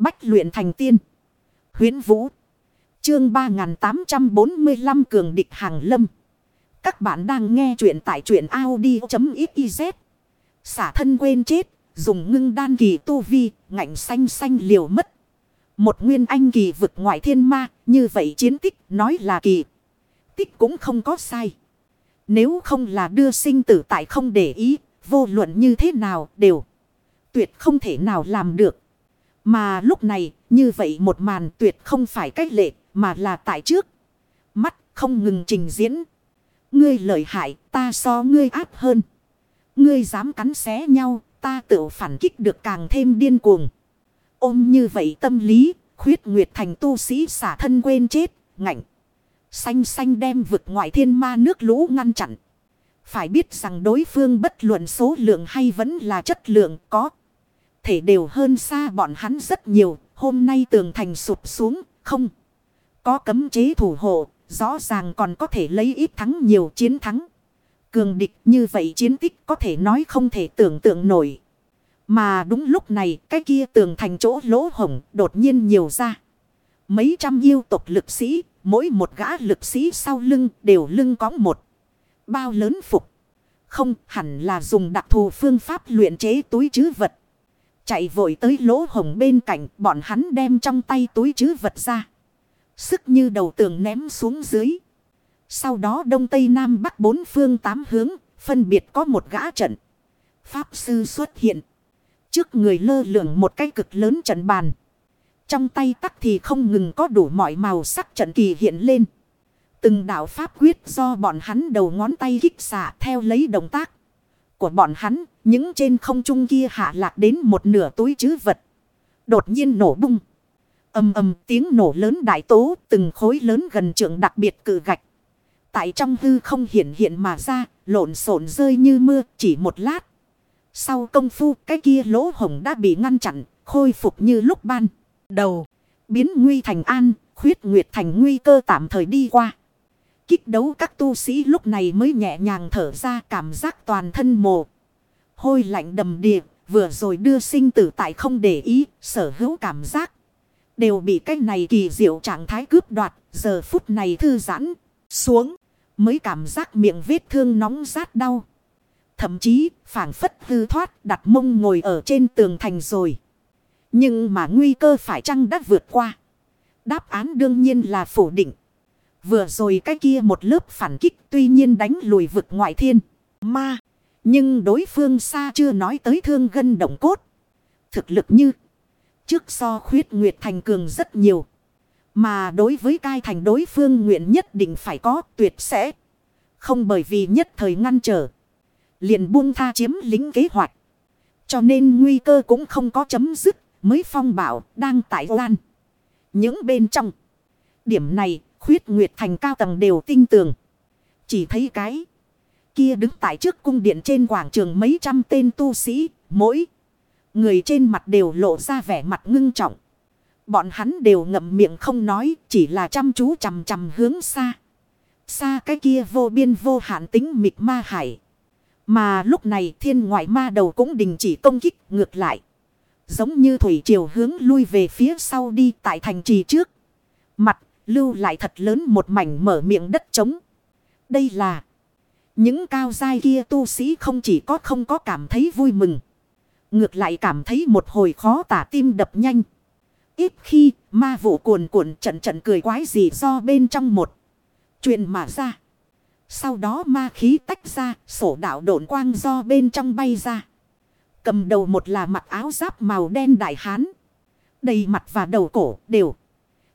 Bách luyện thành tiên. Huyến Vũ. Chương 3845 Cường địch hàng lâm. Các bạn đang nghe truyện tại truyện Audi.xyz. Xả thân quên chết. Dùng ngưng đan kỳ tu vi. Ngạnh xanh xanh liều mất. Một nguyên anh kỳ vực ngoại thiên ma. Như vậy chiến tích, nói là kỳ. Tích cũng không có sai. Nếu không là đưa sinh tử tại không để ý. Vô luận như thế nào đều. Tuyệt không thể nào làm được. Mà lúc này, như vậy một màn tuyệt không phải cách lệ, mà là tại trước. Mắt không ngừng trình diễn. Ngươi lợi hại, ta so ngươi áp hơn. Ngươi dám cắn xé nhau, ta tự phản kích được càng thêm điên cuồng. Ôm như vậy tâm lý, khuyết nguyệt thành tu sĩ xả thân quên chết, ngạnh. Xanh xanh đem vực ngoại thiên ma nước lũ ngăn chặn. Phải biết rằng đối phương bất luận số lượng hay vẫn là chất lượng có thể đều hơn xa bọn hắn rất nhiều. Hôm nay tường thành sụp xuống, không. Có cấm chế thủ hộ, rõ ràng còn có thể lấy ít thắng nhiều chiến thắng. Cường địch như vậy chiến tích có thể nói không thể tưởng tượng nổi. Mà đúng lúc này, cái kia tường thành chỗ lỗ hổng đột nhiên nhiều ra. Mấy trăm yêu tộc lực sĩ, mỗi một gã lực sĩ sau lưng đều lưng có một. Bao lớn phục. Không hẳn là dùng đặc thù phương pháp luyện chế túi chứ vật. Chạy vội tới lỗ hồng bên cạnh, bọn hắn đem trong tay túi chứ vật ra. Sức như đầu tường ném xuống dưới. Sau đó đông tây nam bắc bốn phương tám hướng, phân biệt có một gã trận. Pháp sư xuất hiện. Trước người lơ lửng một cái cực lớn trận bàn. Trong tay tắc thì không ngừng có đủ mọi màu sắc trận kỳ hiện lên. Từng đạo pháp quyết do bọn hắn đầu ngón tay kích xạ theo lấy động tác của bọn hắn, những trên không trung kia hạ lạc đến một nửa túi chứ vật. Đột nhiên nổ bung. ầm ầm tiếng nổ lớn đại tố, từng khối lớn gần trượng đặc biệt cự gạch. Tại trong hư không hiện hiện mà ra, lộn xộn rơi như mưa, chỉ một lát. Sau công phu, cái kia lỗ hồng đã bị ngăn chặn, khôi phục như lúc ban đầu. Biến nguy thành an, khuyết nguyệt thành nguy cơ tạm thời đi qua kích đấu các tu sĩ lúc này mới nhẹ nhàng thở ra cảm giác toàn thân mồ. Hôi lạnh đầm đìa, vừa rồi đưa sinh tử tại không để ý, sở hữu cảm giác. Đều bị cái này kỳ diệu trạng thái cướp đoạt, giờ phút này thư giãn, xuống, mới cảm giác miệng vết thương nóng rát đau. Thậm chí, phảng phất hư thoát đặt mông ngồi ở trên tường thành rồi. Nhưng mà nguy cơ phải chăng đã vượt qua. Đáp án đương nhiên là phủ định. Vừa rồi cái kia một lớp phản kích tuy nhiên đánh lùi vực ngoại thiên. Ma. Nhưng đối phương xa chưa nói tới thương gân động cốt. Thực lực như. Trước so khuyết Nguyệt Thành cường rất nhiều. Mà đối với cai thành đối phương nguyện nhất định phải có, tuyệt sẽ. Không bởi vì nhất thời ngăn trở. Liền buông tha chiếm lính kế hoạch. Cho nên nguy cơ cũng không có chấm dứt. Mới phong bảo đang tại lan. Những bên trong. Điểm này Khuyết Nguyệt Thành cao tầng đều tin tưởng, Chỉ thấy cái. Kia đứng tại trước cung điện trên quảng trường mấy trăm tên tu sĩ. Mỗi. Người trên mặt đều lộ ra vẻ mặt ngưng trọng. Bọn hắn đều ngậm miệng không nói. Chỉ là chăm chú chằm chằm hướng xa. Xa cái kia vô biên vô hạn tính mịt ma hải. Mà lúc này thiên ngoại ma đầu cũng đình chỉ công kích ngược lại. Giống như thủy triều hướng lui về phía sau đi tại thành trì trước. Mặt lưu lại thật lớn một mảnh mở miệng đất trống. Đây là những cao giai kia tu sĩ không chỉ có không có cảm thấy vui mừng. Ngược lại cảm thấy một hồi khó tả tim đập nhanh. Ít khi ma vụ cuồn cuộn trận trận cười quái gì do bên trong một chuyện mà ra. Sau đó ma khí tách ra, sổ đạo độn quang do bên trong bay ra. Cầm đầu một là mặc áo giáp màu đen đại hán. Đầy mặt và đầu cổ đều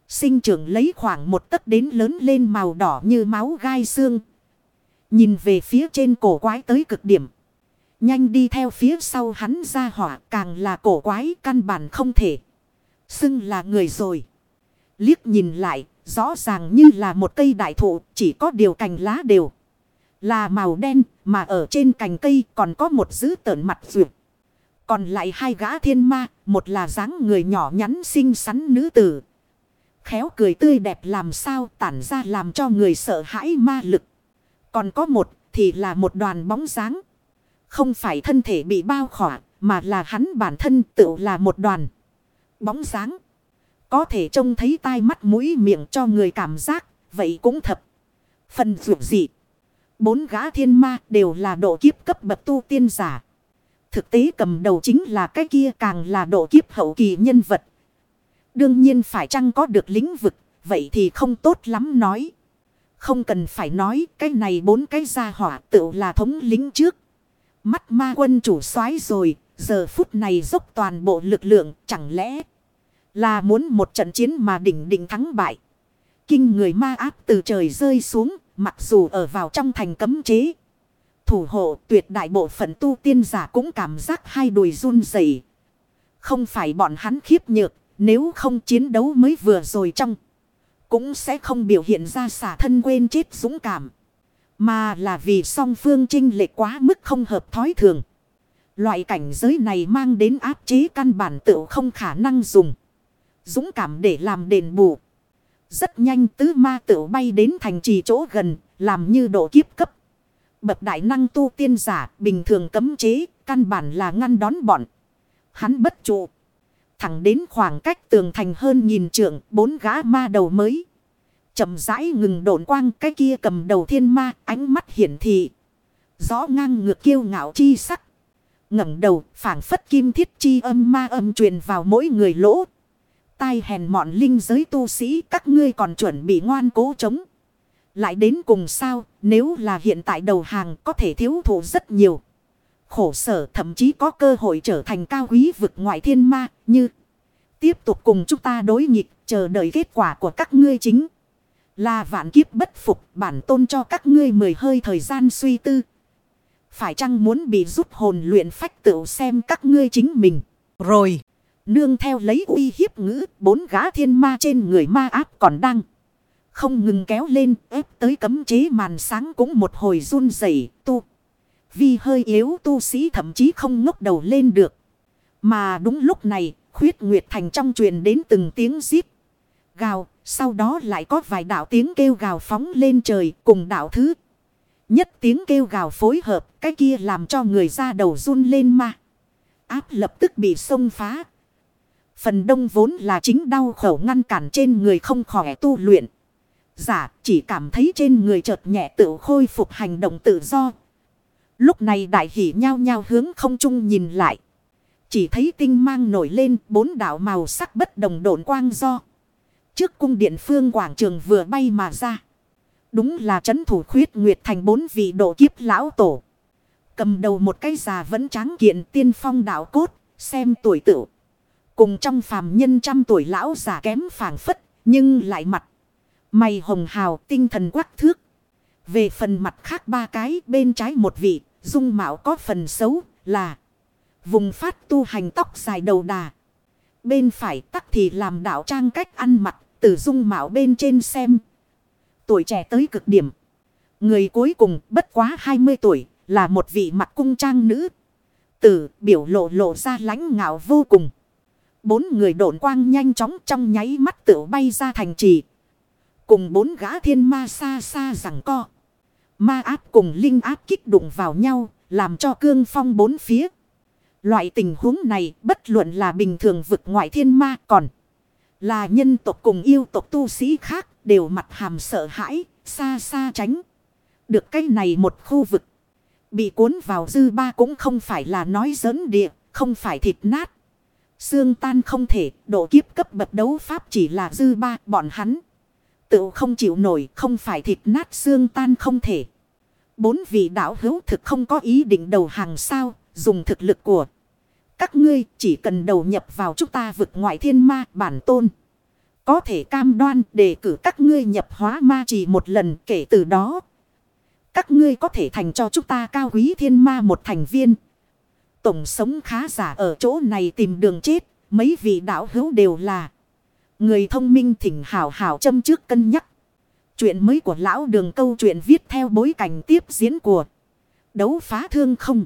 Sinh trưởng lấy khoảng một tấc đến lớn lên màu đỏ như máu gai xương. Nhìn về phía trên cổ quái tới cực điểm. Nhanh đi theo phía sau hắn ra hỏa càng là cổ quái căn bản không thể. Xưng là người rồi. Liếc nhìn lại, rõ ràng như là một cây đại thụ, chỉ có điều cành lá đều. Là màu đen, mà ở trên cành cây còn có một dữ tợn mặt rượt. Còn lại hai gã thiên ma, một là dáng người nhỏ nhắn xinh xắn nữ tử, Khéo cười tươi đẹp làm sao tản ra làm cho người sợ hãi ma lực. Còn có một thì là một đoàn bóng dáng. Không phải thân thể bị bao khỏa, mà là hắn bản thân tự là một đoàn. Bóng dáng. Có thể trông thấy tai mắt mũi miệng cho người cảm giác. Vậy cũng thật Phần dụng dị. Bốn gã thiên ma đều là độ kiếp cấp bậc tu tiên giả. Thực tế cầm đầu chính là cái kia càng là độ kiếp hậu kỳ nhân vật. Đương nhiên phải chăng có được lĩnh vực. Vậy thì không tốt lắm nói. Không cần phải nói, cái này bốn cái gia hỏa tự là thống lĩnh trước. Mắt ma quân chủ soái rồi. Giờ phút này dốc toàn bộ lực lượng, chẳng lẽ là muốn một trận chiến mà đỉnh đỉnh thắng bại. Kinh người ma áp từ trời rơi xuống, mặc dù ở vào trong thành cấm chế. Thủ hộ tuyệt đại bộ phận tu tiên giả cũng cảm giác hai đùi run rẩy Không phải bọn hắn khiếp nhược nếu không chiến đấu mới vừa rồi trong. Cũng sẽ không biểu hiện ra xả thân quên chết dũng cảm. Mà là vì song phương trinh lệ quá mức không hợp thói thường. Loại cảnh giới này mang đến áp chế căn bản tự không khả năng dùng. Dũng cảm để làm đền bù. Rất nhanh tứ ma tự bay đến thành trì chỗ gần, làm như độ kiếp cấp. Bậc đại năng tu tiên giả, bình thường cấm chế, căn bản là ngăn đón bọn. Hắn bất trụ. Thẳng đến khoảng cách tường thành hơn nghìn trượng, bốn gã ma đầu mới. chậm rãi ngừng độn quang cái kia cầm đầu thiên ma, ánh mắt hiển thị. Rõ ngang ngược kiêu ngạo chi sắc. ngẩng đầu, phảng phất kim thiết chi âm ma âm truyền vào mỗi người lỗ. Tai hèn mọn linh giới tu sĩ các ngươi còn chuẩn bị ngoan cố chống. Lại đến cùng sao, nếu là hiện tại đầu hàng có thể thiếu thủ rất nhiều. Khổ sở thậm chí có cơ hội trở thành cao quý vực ngoại thiên ma như tiếp tục cùng chúng ta đối nghịch chờ đợi kết quả của các ngươi chính. Là vạn kiếp bất phục bản tôn cho các ngươi mười hơi thời gian suy tư. Phải chăng muốn bị giúp hồn luyện phách tự xem các ngươi chính mình. Rồi, nương theo lấy uy hiếp ngữ, bốn gã thiên ma trên người ma áp còn đang. Không ngừng kéo lên, ép tới cấm chế màn sáng cũng một hồi run rẩy tu vi hơi yếu tu sĩ thậm chí không ngốc đầu lên được. Mà đúng lúc này, khuyết nguyệt thành trong truyền đến từng tiếng giết. Gào, sau đó lại có vài đạo tiếng kêu gào phóng lên trời cùng đạo thứ. Nhất tiếng kêu gào phối hợp, cái kia làm cho người ra đầu run lên mà Áp lập tức bị xông phá. Phần đông vốn là chính đau khổ ngăn cản trên người không khỏe tu luyện. Giả chỉ cảm thấy trên người chợt nhẹ tự khôi phục hành động tự do. Lúc này đại hỷ nhao nhao hướng không trung nhìn lại. Chỉ thấy tinh mang nổi lên bốn đảo màu sắc bất đồng độn quang do. Trước cung điện phương quảng trường vừa bay mà ra. Đúng là chấn thủ khuyết nguyệt thành bốn vị độ kiếp lão tổ. Cầm đầu một cái già vẫn tráng kiện tiên phong đạo cốt, xem tuổi tựu. Cùng trong phàm nhân trăm tuổi lão già kém phảng phất, nhưng lại mặt. Mày hồng hào tinh thần quắc thước. Về phần mặt khác ba cái bên trái một vị, dung mạo có phần xấu là vùng phát tu hành tóc dài đầu đà. Bên phải tắc thì làm đạo trang cách ăn mặc, từ dung mạo bên trên xem. Tuổi trẻ tới cực điểm. Người cuối cùng bất quá 20 tuổi, là một vị mặt cung trang nữ. Tử biểu lộ lộ ra lãnh ngạo vô cùng. Bốn người độn quang nhanh chóng trong nháy mắt tự bay ra thành trì. Cùng bốn gã thiên ma xa xa rằng co. Ma áp cùng linh áp kích đụng vào nhau, làm cho cương phong bốn phía. Loại tình huống này bất luận là bình thường vực ngoại thiên ma còn là nhân tộc cùng yêu tộc tu sĩ khác đều mặt hàm sợ hãi, xa xa tránh. Được cái này một khu vực bị cuốn vào dư ba cũng không phải là nói giỡn địa, không phải thịt nát. Xương tan không thể, độ kiếp cấp bậc đấu pháp chỉ là dư ba bọn hắn. Tự không chịu nổi, không phải thịt nát xương tan không thể. Bốn vị đạo hữu thực không có ý định đầu hàng sao, dùng thực lực của các ngươi chỉ cần đầu nhập vào chúng ta vực ngoại thiên ma bản tôn. Có thể cam đoan đề cử các ngươi nhập hóa ma chỉ một lần kể từ đó. Các ngươi có thể thành cho chúng ta cao quý thiên ma một thành viên. Tổng sống khá giả ở chỗ này tìm đường chết. Mấy vị đạo hữu đều là. Người thông minh thỉnh hảo hảo châm trước cân nhắc. Chuyện mới của lão đường câu chuyện viết theo bối cảnh tiếp diễn của đấu phá thương không.